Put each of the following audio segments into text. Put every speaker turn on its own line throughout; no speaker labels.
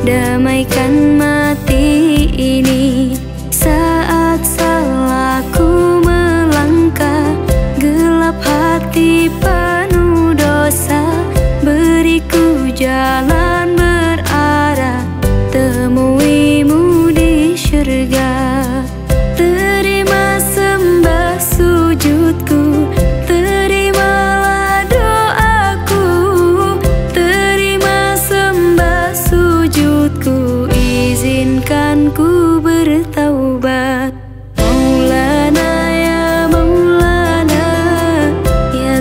Damaikan mati ini Saat salahku melangkah. Gelap hati penuh dosa Beriku jalan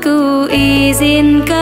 ku izinkan